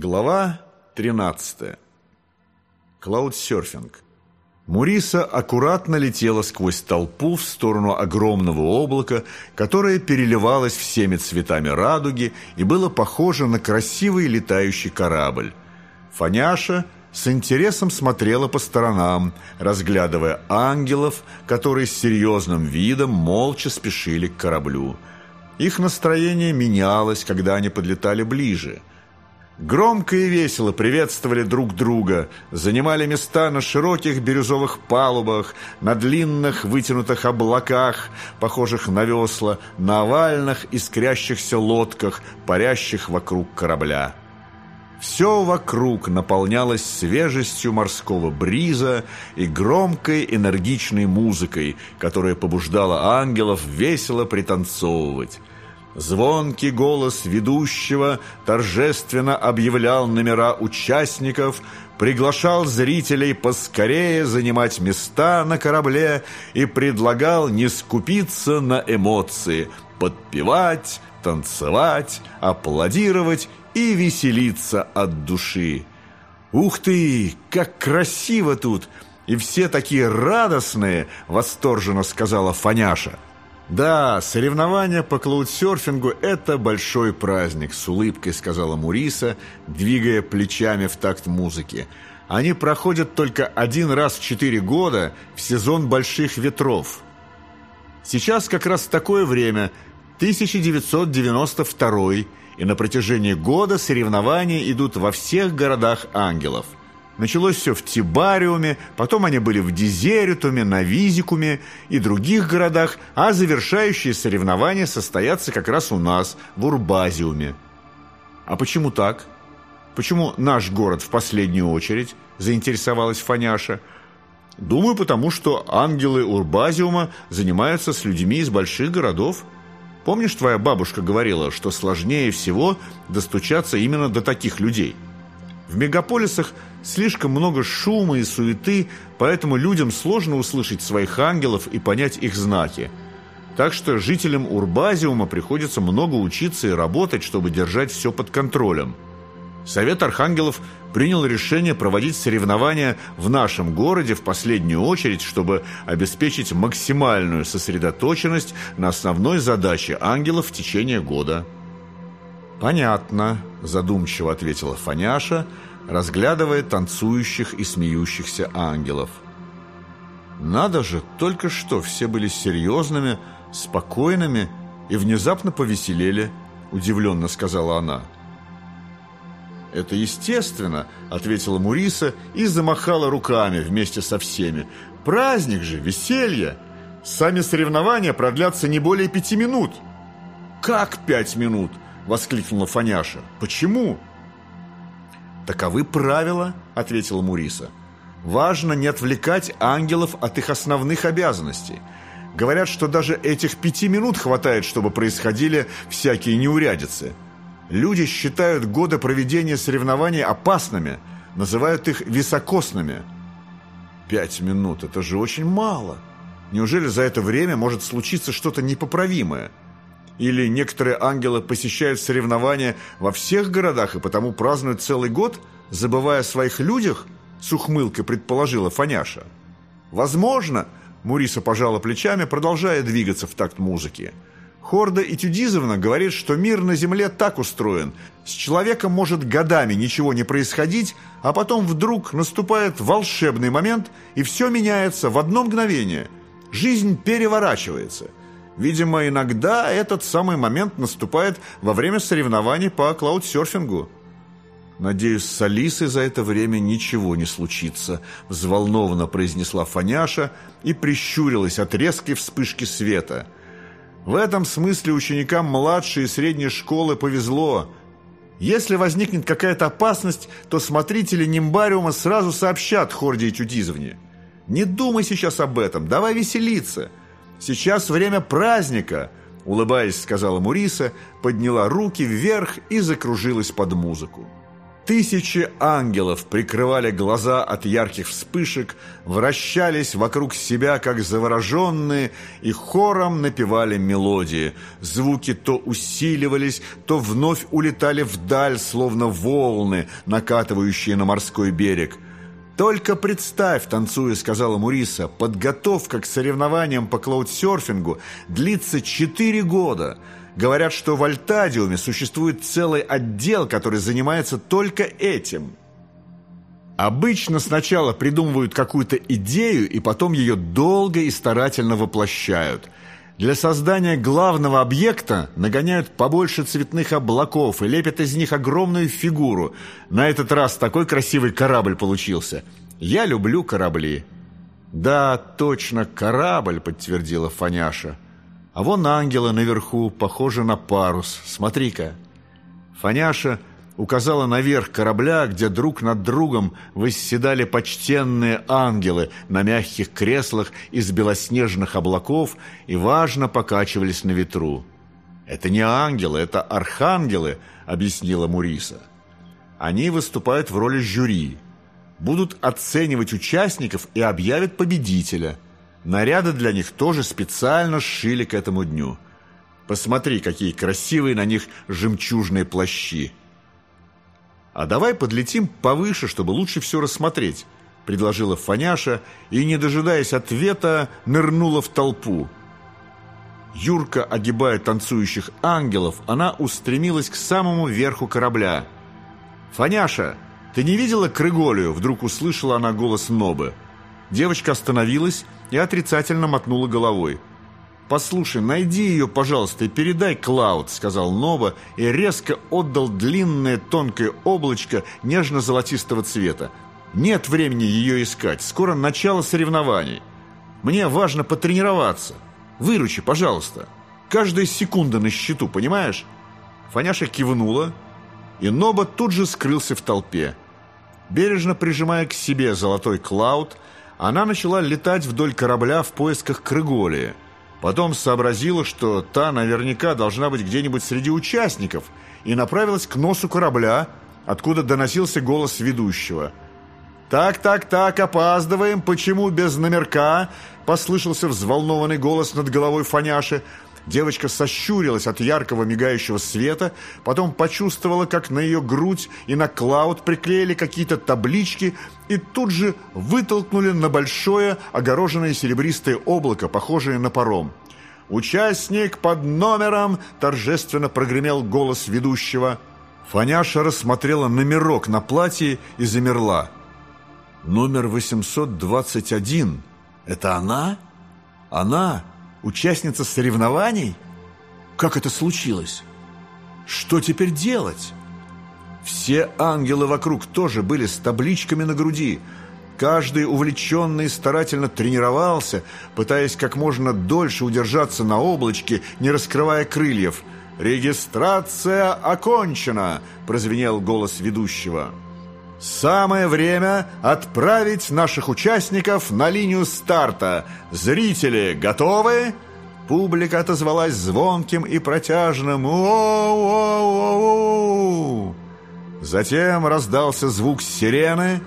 Глава 13. Клаудсерфинг. Муриса аккуратно летела сквозь толпу в сторону огромного облака, которое переливалось всеми цветами радуги и было похоже на красивый летающий корабль. Фаняша с интересом смотрела по сторонам, разглядывая ангелов, которые с серьезным видом молча спешили к кораблю. Их настроение менялось, когда они подлетали ближе – Громко и весело приветствовали друг друга, занимали места на широких бирюзовых палубах, на длинных вытянутых облаках, похожих на весла, на овальных искрящихся лодках, парящих вокруг корабля. Все вокруг наполнялось свежестью морского бриза и громкой энергичной музыкой, которая побуждала ангелов весело пританцовывать. Звонкий голос ведущего торжественно объявлял номера участников, приглашал зрителей поскорее занимать места на корабле и предлагал не скупиться на эмоции, подпевать, танцевать, аплодировать и веселиться от души. «Ух ты, как красиво тут! И все такие радостные!» — восторженно сказала Фаняша. «Да, соревнования по клаудсерфингу – это большой праздник», – с улыбкой сказала Муриса, двигая плечами в такт музыки. «Они проходят только один раз в четыре года в сезон больших ветров. Сейчас как раз такое время, 1992 и на протяжении года соревнования идут во всех городах ангелов. Началось все в Тибариуме, потом они были в Дизеритуме, на Визикуме и других городах, а завершающие соревнования состоятся как раз у нас, в Урбазиуме. А почему так? Почему наш город в последнюю очередь? Заинтересовалась Фаняша. Думаю, потому что ангелы Урбазиума занимаются с людьми из больших городов. Помнишь, твоя бабушка говорила, что сложнее всего достучаться именно до таких людей – в мегаполисах слишком много шума и суеты, поэтому людям сложно услышать своих ангелов и понять их знаки. Так что жителям Урбазиума приходится много учиться и работать, чтобы держать все под контролем. Совет Архангелов принял решение проводить соревнования в нашем городе в последнюю очередь, чтобы обеспечить максимальную сосредоточенность на основной задаче ангелов в течение года. «Понятно», – задумчиво ответила Фаняша, разглядывая танцующих и смеющихся ангелов. «Надо же, только что все были серьезными, спокойными и внезапно повеселели», – удивленно сказала она. «Это естественно», – ответила Муриса и замахала руками вместе со всеми. «Праздник же, веселье! Сами соревнования продлятся не более пяти минут». «Как пять минут?» воскликнула Фаняша. «Почему?» «Таковы правила», — ответила Муриса. «Важно не отвлекать ангелов от их основных обязанностей. Говорят, что даже этих пяти минут хватает, чтобы происходили всякие неурядицы. Люди считают годы проведения соревнований опасными, называют их високосными». «Пять минут — это же очень мало. Неужели за это время может случиться что-то непоправимое?» Или некоторые ангелы посещают соревнования во всех городах и потому празднуют целый год, забывая о своих людях? С ухмылкой предположила Фаняша. Возможно, Муриса пожала плечами, продолжая двигаться в такт музыки. Хорда Этюдизовна говорит, что мир на Земле так устроен. С человеком может годами ничего не происходить, а потом вдруг наступает волшебный момент, и все меняется в одно мгновение. Жизнь переворачивается – Видимо, иногда этот самый момент наступает во время соревнований по клаудсерфингу. «Надеюсь, с Алисой за это время ничего не случится», – взволнованно произнесла Фаняша и прищурилась от резкой вспышки света. В этом смысле ученикам младшей и средней школы повезло. Если возникнет какая-то опасность, то смотрители Нимбариума сразу сообщат Хорде и Тюдизовне. «Не думай сейчас об этом, давай веселиться». Сейчас время праздника!» Улыбаясь, сказала Муриса, подняла руки вверх и закружилась под музыку. Тысячи ангелов прикрывали глаза от ярких вспышек, вращались вокруг себя, как завороженные, и хором напевали мелодии. Звуки то усиливались, то вновь улетали вдаль, словно волны, накатывающие на морской берег. «Только представь», — танцуя, сказала Муриса, «подготовка к соревнованиям по клаудсерфингу длится четыре года». Говорят, что в Альтадиуме существует целый отдел, который занимается только этим. Обычно сначала придумывают какую-то идею и потом ее долго и старательно воплощают. Для создания главного объекта нагоняют побольше цветных облаков и лепят из них огромную фигуру. На этот раз такой красивый корабль получился. Я люблю корабли. «Да, точно, корабль», — подтвердила Фаняша. А вон ангелы наверху, похожи на парус. Смотри-ка. Фаняша указала наверх корабля, где друг над другом восседали почтенные ангелы на мягких креслах из белоснежных облаков и важно покачивались на ветру. «Это не ангелы, это архангелы», — объяснила Муриса. «Они выступают в роли жюри, будут оценивать участников и объявят победителя». Наряды для них тоже специально сшили к этому дню. Посмотри, какие красивые на них жемчужные плащи. «А давай подлетим повыше, чтобы лучше все рассмотреть», — предложила Фаняша и, не дожидаясь ответа, нырнула в толпу. Юрка, огибая танцующих ангелов, она устремилась к самому верху корабля. «Фаняша, ты не видела Крыголию?» — вдруг услышала она голос Нобы. Девочка остановилась и отрицательно мотнула головой. «Послушай, найди ее, пожалуйста, и передай Клауд», — сказал Нова и резко отдал длинное тонкое облачко нежно-золотистого цвета. «Нет времени ее искать, скоро начало соревнований. Мне важно потренироваться. Выручи, пожалуйста. Каждая секунда на счету, понимаешь?» Фаняша кивнула, и Ноба тут же скрылся в толпе. Бережно прижимая к себе золотой Клауд, она начала летать вдоль корабля в поисках Крыголии. Потом сообразила, что та наверняка должна быть где-нибудь среди участников, и направилась к носу корабля, откуда доносился голос ведущего. «Так, так, так, опаздываем, почему без номерка?» послышался взволнованный голос над головой Фаняши. Девочка сощурилась от яркого мигающего света, потом почувствовала, как на ее грудь и на Клауд приклеили какие-то таблички и тут же вытолкнули на большое огороженное серебристое облако, похожее на паром. «Участник под номером!» – торжественно прогремел голос ведущего. Фаняша рассмотрела номерок на платье и замерла. «Номер 821. Это она? Она?» Участница соревнований? Как это случилось? Что теперь делать? Все ангелы вокруг тоже были с табличками на груди. Каждый увлеченный старательно тренировался, пытаясь как можно дольше удержаться на облачке, не раскрывая крыльев. «Регистрация окончена!» – прозвенел голос ведущего. Самое время отправить наших участников на линию старта. Зрители готовы? Публика отозвалась звонким и протяжным «Оу-оу-оу-оу». Затем раздался звук сирены.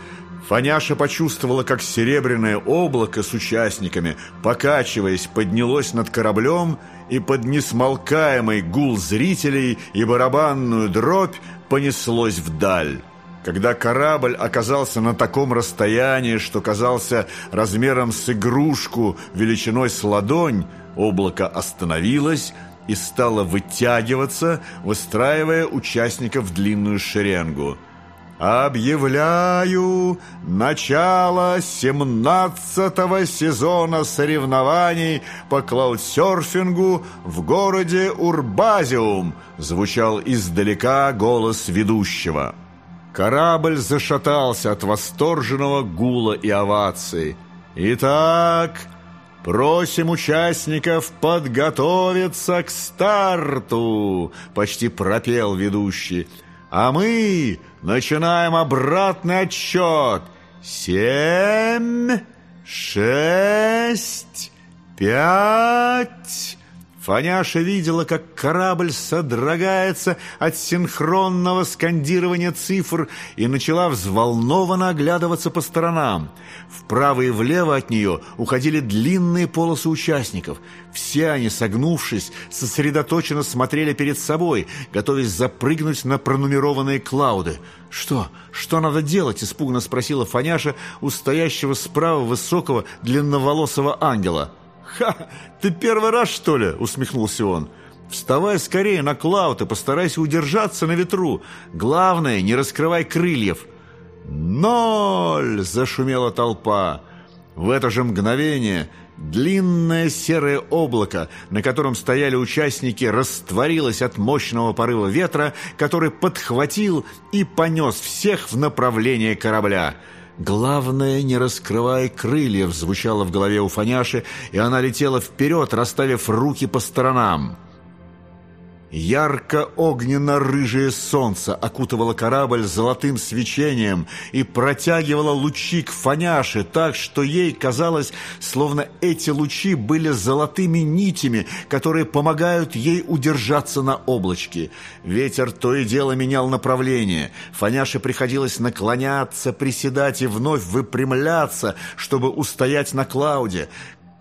Фаняша почувствовала, как серебряное облако с участниками, покачиваясь, поднялось над кораблем и под несмолкаемый гул зрителей и барабанную дробь понеслось вдаль. Когда корабль оказался на таком расстоянии, что казался размером с игрушку величиной с ладонь, облако остановилось и стало вытягиваться, выстраивая участников в длинную шеренгу. «Объявляю начало 17-го сезона соревнований по клаудсерфингу в городе Урбазиум», звучал издалека голос ведущего. Корабль зашатался от восторженного гула и оваций. «Итак, просим участников подготовиться к старту!» Почти пропел ведущий. «А мы начинаем обратный отсчет. Семь, шесть, пять...» Фаняша видела, как корабль содрогается от синхронного скандирования цифр и начала взволнованно оглядываться по сторонам. Вправо и влево от нее уходили длинные полосы участников. Все они, согнувшись, сосредоточенно смотрели перед собой, готовясь запрыгнуть на пронумерованные клауды. «Что? Что надо делать?» – испуганно спросила Фаняша у стоящего справа высокого длинноволосого ангела – «Ха! Ты первый раз, что ли?» – усмехнулся он. «Вставай скорее на клауд и постарайся удержаться на ветру. Главное, не раскрывай крыльев». «Ноль!» – зашумела толпа. В это же мгновение длинное серое облако, на котором стояли участники, растворилось от мощного порыва ветра, который подхватил и понес всех в направлении корабля – «Главное, не раскрывай крыльев», звучало в голове у Фаняши, и она летела вперед, расставив руки по сторонам. Ярко-огненно-рыжее солнце окутывало корабль золотым свечением и протягивало лучи к фаняше так, что ей казалось, словно эти лучи были золотыми нитями, которые помогают ей удержаться на облачке. Ветер то и дело менял направление. Фаняше приходилось наклоняться, приседать и вновь выпрямляться, чтобы устоять на Клауде.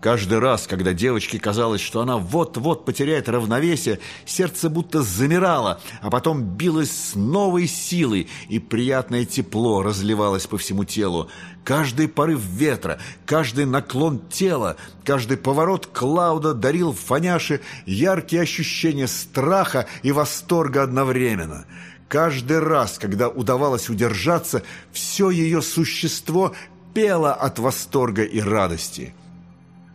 Каждый раз, когда девочке казалось, что она вот-вот потеряет равновесие, сердце будто замирало, а потом билось с новой силой, и приятное тепло разливалось по всему телу. Каждый порыв ветра, каждый наклон тела, каждый поворот Клауда дарил Фаняше яркие ощущения страха и восторга одновременно. Каждый раз, когда удавалось удержаться, все ее существо пело от восторга и радости.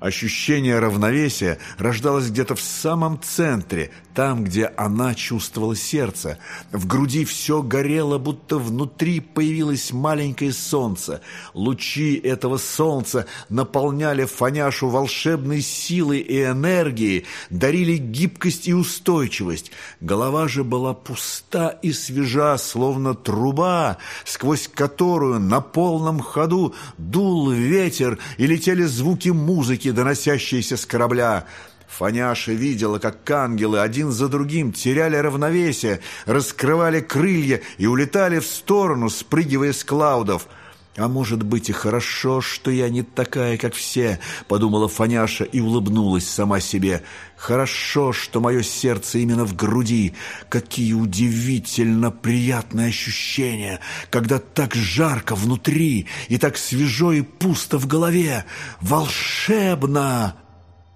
Ощущение равновесия рождалось где-то в самом центре, там, где она чувствовала сердце. В груди все горело, будто внутри появилось маленькое солнце. Лучи этого солнца наполняли Фаняшу волшебной силой и энергией, дарили гибкость и устойчивость. Голова же была пуста и свежа, словно труба, сквозь которую на полном ходу дул ветер и летели звуки музыки, крики, доносящиеся с корабля. Фаняша видела, как ангелы один за другим теряли равновесие, раскрывали крылья и улетали в сторону, спрыгивая с клаудов. «А может быть и хорошо, что я не такая, как все», — подумала Фаняша и улыбнулась сама себе. «Хорошо, что мое сердце именно в груди. Какие удивительно приятные ощущения, когда так жарко внутри и так свежо и пусто в голове. Волшебно!»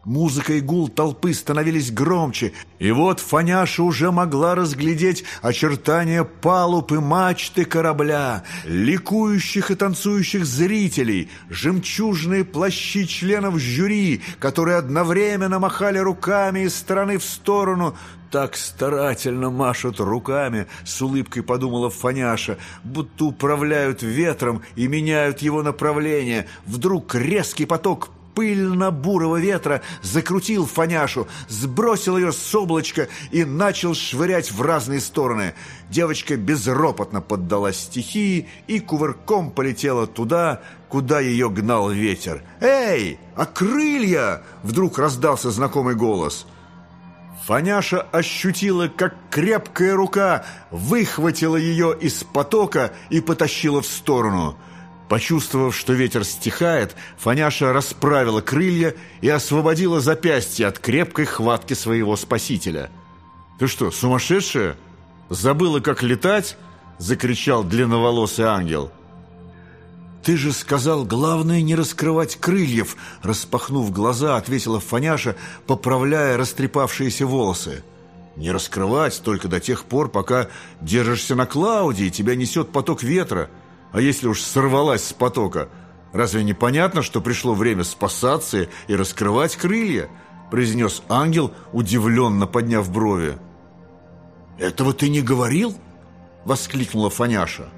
Музыка и гул толпы становились громче, и вот Фаняша уже могла разглядеть очертания палуб и мачты корабля, ликующих и танцующих зрителей, жемчужные плащи членов жюри, которые одновременно махали руками из стороны в сторону, так старательно машут руками, с улыбкой подумала Фаняша, будто управляют ветром и меняют его направление. Вдруг резкий поток пыльно-бурого ветра закрутил Фаняшу, сбросил ее с облачка и начал швырять в разные стороны. Девочка безропотно поддалась стихии и кувырком полетела туда, куда ее гнал ветер. «Эй, а крылья?» — вдруг раздался знакомый голос. Фаняша ощутила, как крепкая рука выхватила ее из потока и потащила в сторону — Почувствовав, что ветер стихает, Фаняша расправила крылья и освободила запястье от крепкой хватки своего спасителя. «Ты что, сумасшедшая? Забыла, как летать?» — закричал длинноволосый ангел. «Ты же сказал, главное не раскрывать крыльев!» Распахнув глаза, ответила Фаняша, поправляя растрепавшиеся волосы. «Не раскрывать только до тех пор, пока держишься на Клауде и тебя несет поток ветра. А если уж сорвалась с потока, разве не понятно, что пришло время спасаться и раскрывать крылья?» произнес ангел, удивленно подняв брови. «Этого ты не говорил?» воскликнула Фаняша.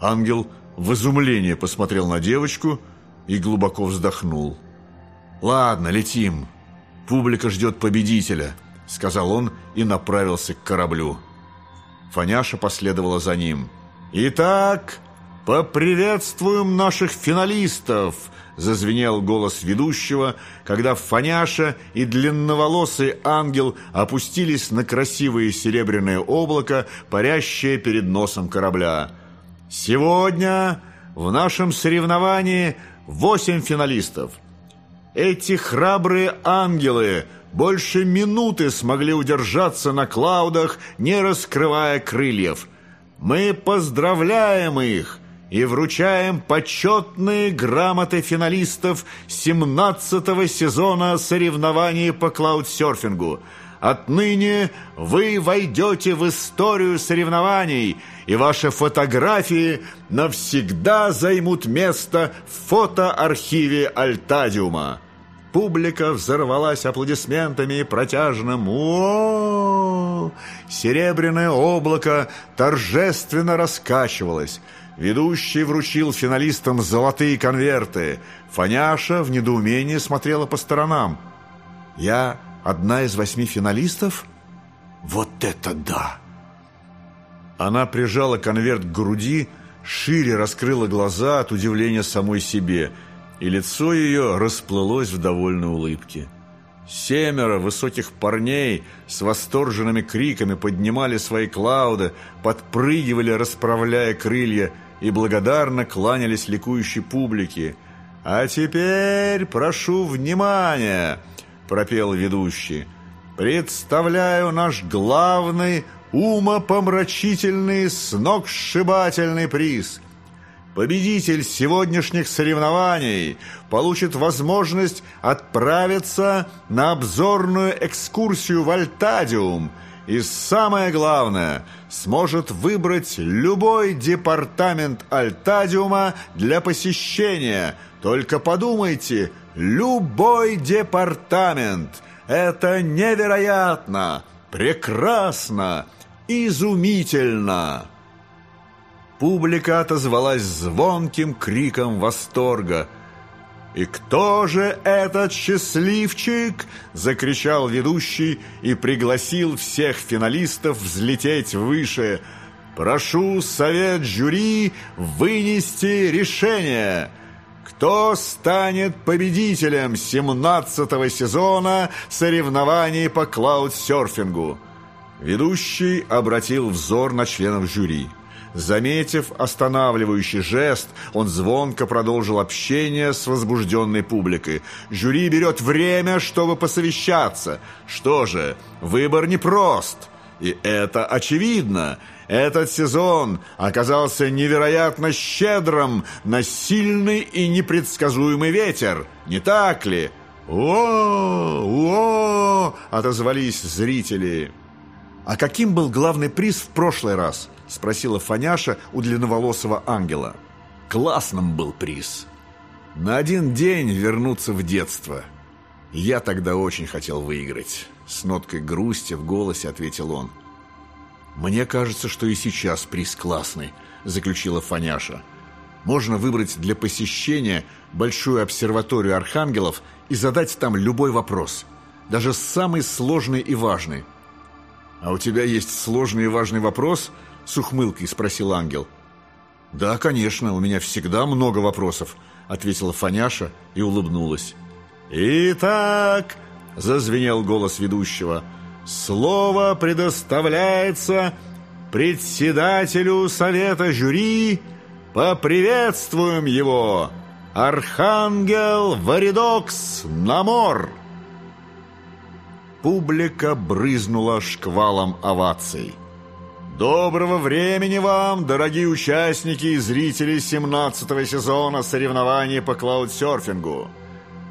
Ангел в изумлении посмотрел на девочку и глубоко вздохнул. «Ладно, летим. Публика ждет победителя», — сказал он и направился к кораблю. Фаняша последовала за ним. «Итак, «Поприветствуем наших финалистов!» Зазвенел голос ведущего, когда Фаняша и длинноволосый ангел опустились на красивое серебряное облако, парящее перед носом корабля. «Сегодня в нашем соревновании восемь финалистов. Эти храбрые ангелы больше минуты смогли удержаться на клаудах, не раскрывая крыльев. Мы поздравляем их!» И вручаем почетные грамоты финалистов 17-го сезона соревнований по клаудсерфингу. Отныне вы войдете в историю соревнований, и ваши фотографии навсегда займут место в фотоархиве Альтадиума. Публика взорвалась аплодисментами и протяжным о, -о, -о, -о Серебряное облако торжественно раскачивалось – Ведущий вручил финалистам золотые конверты. Фаняша в недоумении смотрела по сторонам. «Я одна из восьми финалистов? Вот это да!» Она прижала конверт к груди, шире раскрыла глаза от удивления самой себе, и лицо ее расплылось в довольной улыбке. Семеро высоких парней с восторженными криками поднимали свои клауды, подпрыгивали, расправляя крылья, и благодарно кланялись ликующей публике. «А теперь прошу внимания!» – пропел ведущий. «Представляю наш главный умопомрачительный сногсшибательный приз. Победитель сегодняшних соревнований получит возможность отправиться на обзорную экскурсию в Альтадиум – и самое главное, сможет выбрать любой департамент Альтадиума для посещения. Только подумайте, любой департамент. Это невероятно, прекрасно, изумительно. Публика отозвалась звонким криком восторга – «И кто же этот счастливчик?» – закричал ведущий и пригласил всех финалистов взлететь выше. «Прошу совет жюри вынести решение!» Кто станет победителем 17-го сезона соревнований по клаудсерфингу? Ведущий обратил взор на членов жюри. Заметив останавливающий жест, он звонко продолжил общение с возбужденной публикой. Жюри берет время, чтобы посовещаться. Что же, выбор непрост. И это очевидно. Этот сезон оказался невероятно щедрым на сильный и непредсказуемый ветер. Не так ли? «О! О!» — отозвались зрители. А каким был главный приз в прошлый раз? – спросила Фаняша у длинноволосого ангела. «Классным был приз. На один день вернуться в детство. Я тогда очень хотел выиграть». С ноткой грусти в голосе ответил он. «Мне кажется, что и сейчас приз классный», – заключила Фаняша. «Можно выбрать для посещения большую обсерваторию архангелов и задать там любой вопрос, даже самый сложный и важный». «А у тебя есть сложный и важный вопрос?» С ухмылкой спросил ангел. «Да, конечно, у меня всегда много вопросов», ответила Фаняша и улыбнулась. «Итак», зазвенел голос ведущего, слово предоставляется председателю совета жюри. Поприветствуем его, Архангел Варидокс Намор. Публика брызнула шквалом оваций. Доброго времени вам, дорогие участники и зрители 17 сезона соревнований по клаудсерфингу.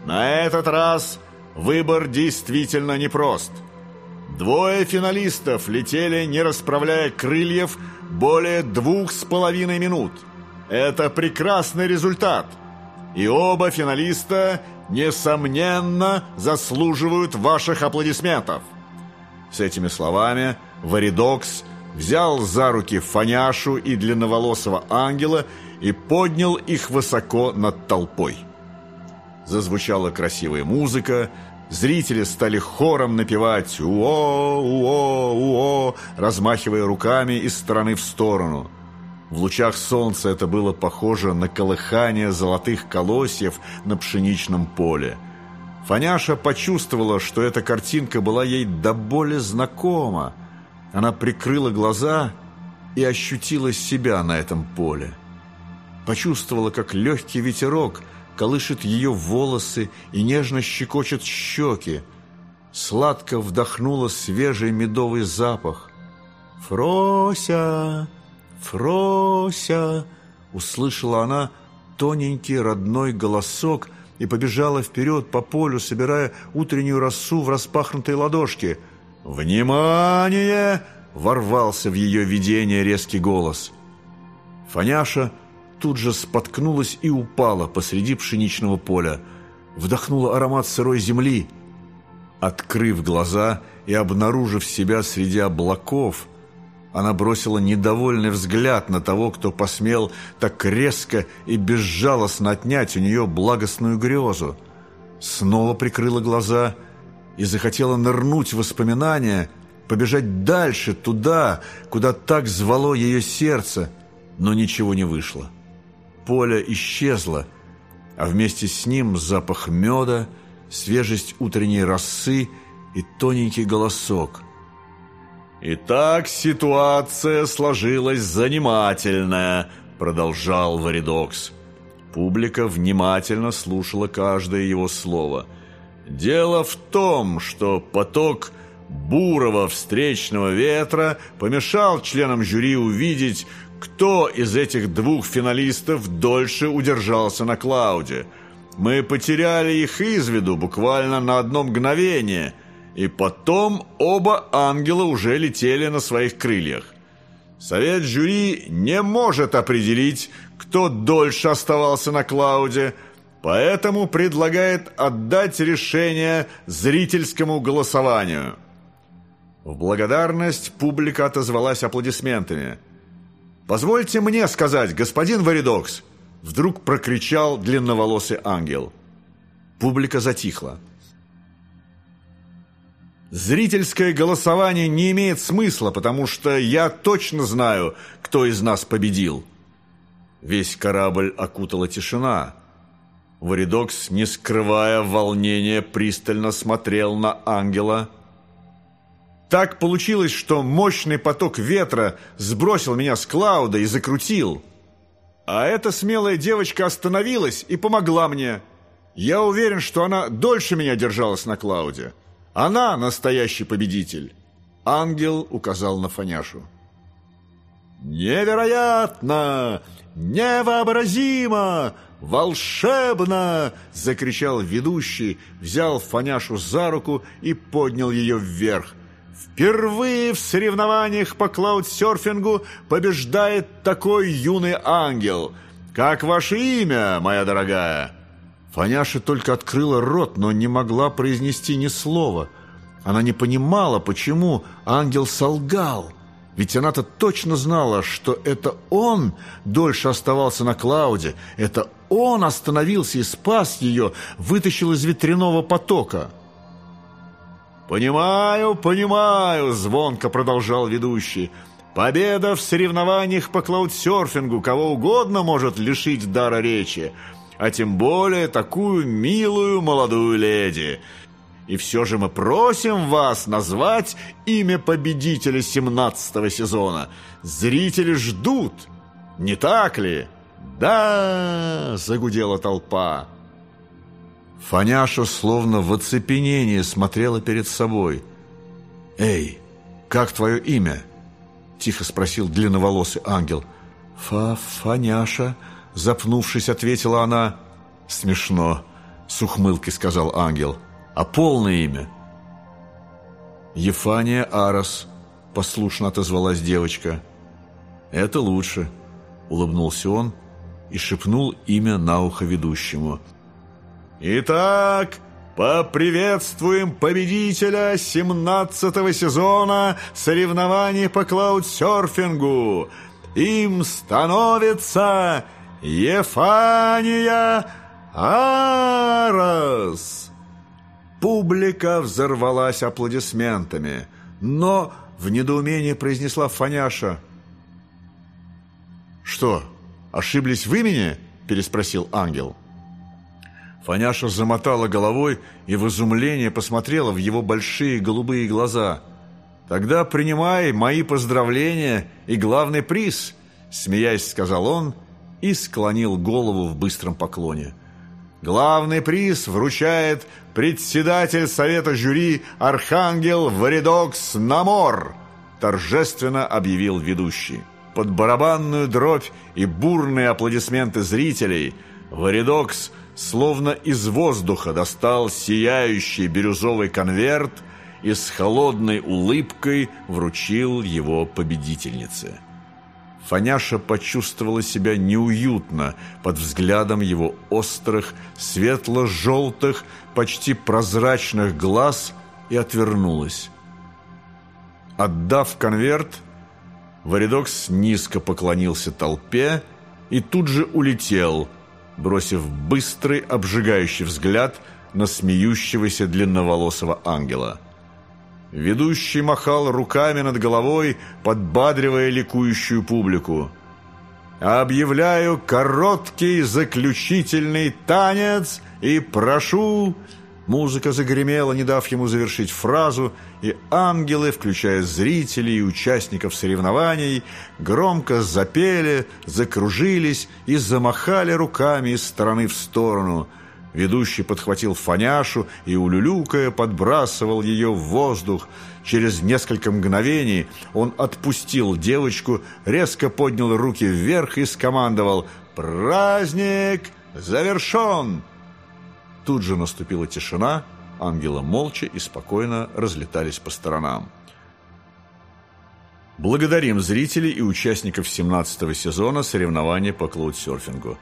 На этот раз выбор действительно непрост. Двое финалистов летели, не расправляя крыльев, более двух с половиной минут. Это прекрасный результат. И оба финалиста, несомненно, заслуживают ваших аплодисментов. С этими словами Варидокс – взял за руки Фаняшу и длинноволосого ангела и поднял их высоко над толпой. Зазвучала красивая музыка, зрители стали хором напевать «Уо, уо, уо», размахивая руками из стороны в сторону. В лучах солнца это было похоже на колыхание золотых колосьев на пшеничном поле. Фаняша почувствовала, что эта картинка была ей до боли знакома. Она прикрыла глаза и ощутила себя на этом поле. Почувствовала, как легкий ветерок колышет ее волосы и нежно щекочет щеки. Сладко вдохнула свежий медовый запах. «Фрося! Фрося!» Услышала она тоненький родной голосок и побежала вперед по полю, собирая утреннюю росу в распахнутой ладошке. «Внимание!» — ворвался в ее видение резкий голос. Фаняша тут же споткнулась и упала посреди пшеничного поля. Вдохнула аромат сырой земли. Открыв глаза и обнаружив себя среди облаков, она бросила недовольный взгляд на того, кто посмел так резко и безжалостно отнять у нее благостную грезу. Снова прикрыла глаза и захотела нырнуть в воспоминания, побежать дальше, туда, куда так звало ее сердце, но ничего не вышло. Поле исчезло, а вместе с ним запах меда, свежесть утренней росы и тоненький голосок. «Итак, ситуация сложилась занимательная», — продолжал Варидокс. Публика внимательно слушала каждое его слово. «Дело в том, что поток бурого встречного ветра помешал членам жюри увидеть, кто из этих двух финалистов дольше удержался на Клауде. Мы потеряли их из виду буквально на одно мгновение, и потом оба ангела уже летели на своих крыльях. Совет жюри не может определить, кто дольше оставался на Клауде, поэтому предлагает отдать решение зрительскому голосованию. В благодарность публика отозвалась аплодисментами – «Позвольте мне сказать, господин Варидокс!» Вдруг прокричал длинноволосый ангел. Публика затихла. Зрительское голосование не имеет смысла, потому что я точно знаю, кто из нас победил. Весь корабль окутала тишина. Варидокс, не скрывая волнения, пристально смотрел на ангела – так получилось, что мощный поток ветра сбросил меня с Клауда и закрутил. А эта смелая девочка остановилась и помогла мне. Я уверен, что она дольше меня держалась на Клауде. Она настоящий победитель. Ангел указал на Фаняшу. «Невероятно! Невообразимо! Волшебно!» — закричал ведущий, взял Фаняшу за руку и поднял ее вверх. Впервые в соревнованиях по клаудсерфингу побеждает такой юный ангел. Как ваше имя, моя дорогая?» Фаняша только открыла рот, но не могла произнести ни слова. Она не понимала, почему ангел солгал. Ведь она-то точно знала, что это он дольше оставался на Клауде. Это он остановился и спас ее, вытащил из ветряного потока. «Понимаю, понимаю», — звонко продолжал ведущий. «Победа в соревнованиях по клаудсерфингу кого угодно может лишить дара речи, а тем более такую милую молодую леди. И все же мы просим вас назвать имя победителя семнадцатого сезона. Зрители ждут, не так ли?» «Да!» — загудела толпа. Фаняша словно в оцепенении смотрела перед собой. «Эй, как твое имя?» – тихо спросил длинноволосый ангел. «Фа Фаняша», – запнувшись, ответила она. «Смешно», – с ухмылкой сказал ангел. «А полное имя?» «Ефания Арос», – послушно отозвалась девочка. «Это лучше», – улыбнулся он и шепнул имя на ухо ведущему – Итак, поприветствуем победителя 17-го сезона соревнований по клаудсерфингу. Им становится Ефания Арас. Публика взорвалась аплодисментами, но в недоумении произнесла Фаняша. «Что, ошиблись в имени?» – переспросил ангел. Фаняша замотала головой и в изумлении посмотрела в его большие голубые глаза. «Тогда принимай мои поздравления и главный приз», – смеясь сказал он и склонил голову в быстром поклоне. «Главный приз вручает председатель совета жюри Архангел Варидокс Намор», – торжественно объявил ведущий. Под барабанную дробь и бурные аплодисменты зрителей Варидокс – словно из воздуха достал сияющий бирюзовый конверт и с холодной улыбкой вручил его победительнице. Фаняша почувствовала себя неуютно под взглядом его острых, светло-желтых, почти прозрачных глаз и отвернулась. Отдав конверт, Варидокс низко поклонился толпе и тут же улетел – бросив быстрый, обжигающий взгляд на смеющегося длинноволосого ангела. Ведущий махал руками над головой, подбадривая ликующую публику. «Объявляю короткий заключительный танец и прошу Музыка загремела, не дав ему завершить фразу, и ангелы, включая зрителей и участников соревнований, громко запели, закружились и замахали руками из стороны в сторону. Ведущий подхватил фаняшу и, улюлюкая, подбрасывал ее в воздух. Через несколько мгновений он отпустил девочку, резко поднял руки вверх и скомандовал «Праздник завершен!» Тут же наступила тишина, ангелы молча и спокойно разлетались по сторонам. Благодарим зрителей и участников 17-го сезона соревнования по клоудсерфингу.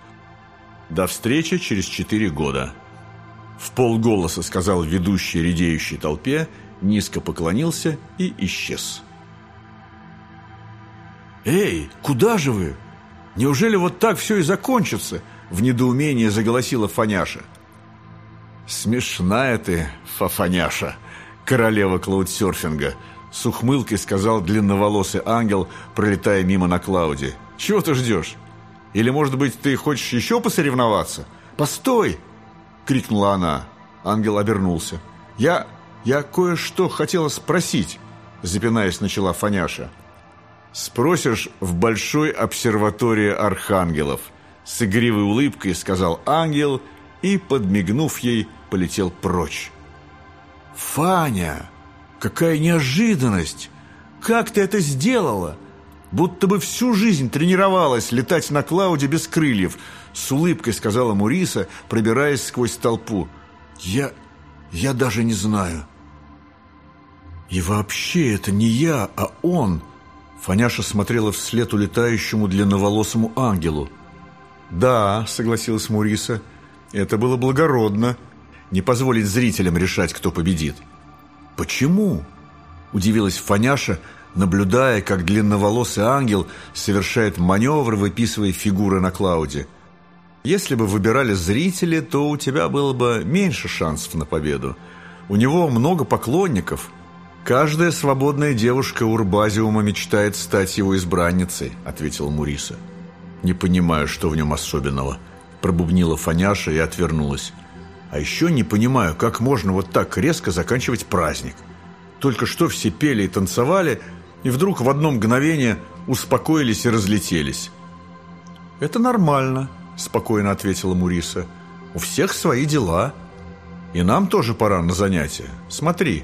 До встречи через 4 года. В полголоса сказал ведущий редеющей толпе, низко поклонился и исчез. «Эй, куда же вы? Неужели вот так все и закончится?» В недоумении заголосила Фаняша. «Смешная ты, Фафаняша, королева клаудсерфинга», с ухмылкой сказал длинноволосый ангел, пролетая мимо на Клауде. «Чего ты ждешь? Или, может быть, ты хочешь еще посоревноваться?» «Постой!» — крикнула она. Ангел обернулся. «Я... я кое-что хотела спросить», — запинаясь, начала Фаняша. «Спросишь в большой обсерватории архангелов», — с игривой улыбкой сказал ангел и, подмигнув ей, полетел прочь. «Фаня, какая неожиданность! Как ты это сделала? Будто бы всю жизнь тренировалась летать на Клауде без крыльев», с улыбкой сказала Муриса, пробираясь сквозь толпу. «Я... я даже не знаю». «И вообще это не я, а он!» Фаняша смотрела вслед улетающему длинноволосому ангелу. «Да», — согласилась Муриса, — «это было благородно не позволить зрителям решать, кто победит. «Почему?» – удивилась Фаняша, наблюдая, как длинноволосый ангел совершает маневр, выписывая фигуры на Клауде. «Если бы выбирали зрители, то у тебя было бы меньше шансов на победу. У него много поклонников. Каждая свободная девушка Урбазиума мечтает стать его избранницей», – ответила Муриса. «Не понимаю, что в нем особенного», – пробубнила Фаняша и отвернулась. А еще не понимаю, как можно вот так резко заканчивать праздник. Только что все пели и танцевали, и вдруг в одно мгновение успокоились и разлетелись. «Это нормально», – спокойно ответила Муриса. «У всех свои дела. И нам тоже пора на занятия. Смотри».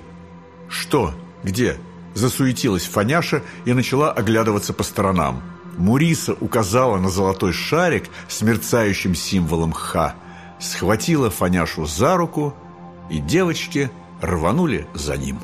«Что? Где?» – засуетилась Фаняша и начала оглядываться по сторонам. Муриса указала на золотой шарик с мерцающим символом «Х», схватила Фаняшу за руку, и девочки рванули за ним.